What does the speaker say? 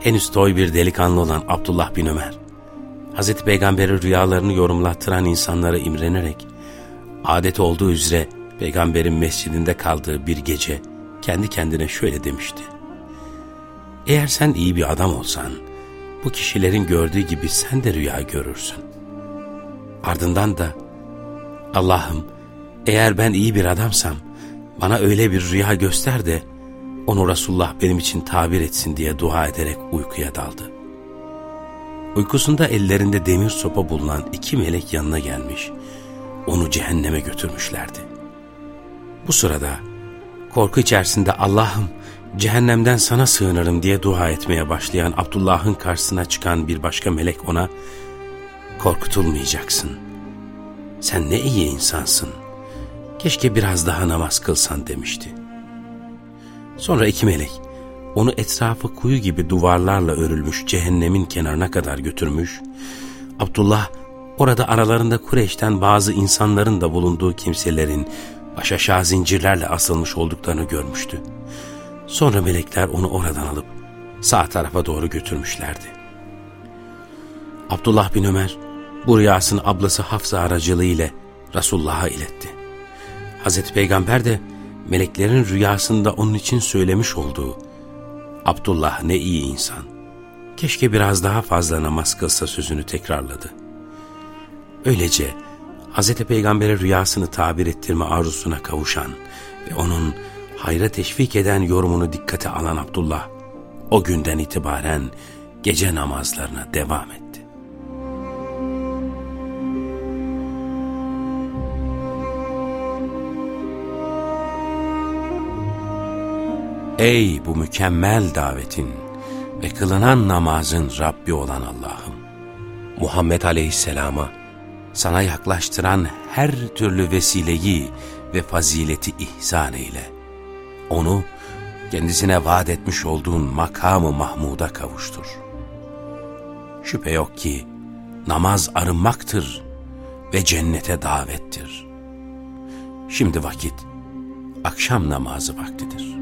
henüz toy bir delikanlı olan Abdullah bin Ömer, Hazreti Peygamber'e rüyalarını yorumlattıran insanlara imrenerek, adet olduğu üzere Peygamber'in mescidinde kaldığı bir gece kendi kendine şöyle demişti. Eğer sen iyi bir adam olsan, bu kişilerin gördüğü gibi sen de rüya görürsün. Ardından da, Allah'ım eğer ben iyi bir adamsam, bana öyle bir rüya göster de, onu Resulullah benim için tabir etsin diye dua ederek uykuya daldı. Uykusunda ellerinde demir sopa bulunan iki melek yanına gelmiş, onu cehenneme götürmüşlerdi. Bu sırada korku içerisinde Allah'ım cehennemden sana sığınırım diye dua etmeye başlayan Abdullah'ın karşısına çıkan bir başka melek ona korkutulmayacaksın. Sen ne iyi insansın. Keşke biraz daha namaz kılsan demişti. Sonra iki melek onu etrafı kuyu gibi duvarlarla örülmüş cehennemin kenarına kadar götürmüş. Abdullah orada aralarında Kureyş'ten bazı insanların da bulunduğu kimselerin baş aşağı zincirlerle asılmış olduklarını görmüştü. Sonra melekler onu oradan alıp sağ tarafa doğru götürmüşlerdi. Abdullah bin Ömer bu rüyasını ablası Hafsa aracılığıyla Resulullah'a iletti. Hazreti Peygamber de meleklerin rüyasında onun için söylemiş olduğu Abdullah ne iyi insan. Keşke biraz daha fazla namaz kılsa sözünü tekrarladı. Öylece Hz. Peygamber'e rüyasını tabir ettirme arzusuna kavuşan ve onun hayra teşvik eden yorumunu dikkate alan Abdullah, o günden itibaren gece namazlarına devam etti. Ey bu mükemmel davetin ve kılınan namazın Rabbi olan Allah'ım! Muhammed Aleyhisselam'a sana yaklaştıran her türlü vesileyi ve fazileti ihsan eyle. Onu kendisine vaat etmiş olduğun makamı Mahmud'a kavuştur. Şüphe yok ki namaz arınmaktır ve cennete davettir. Şimdi vakit akşam namazı vaktidir.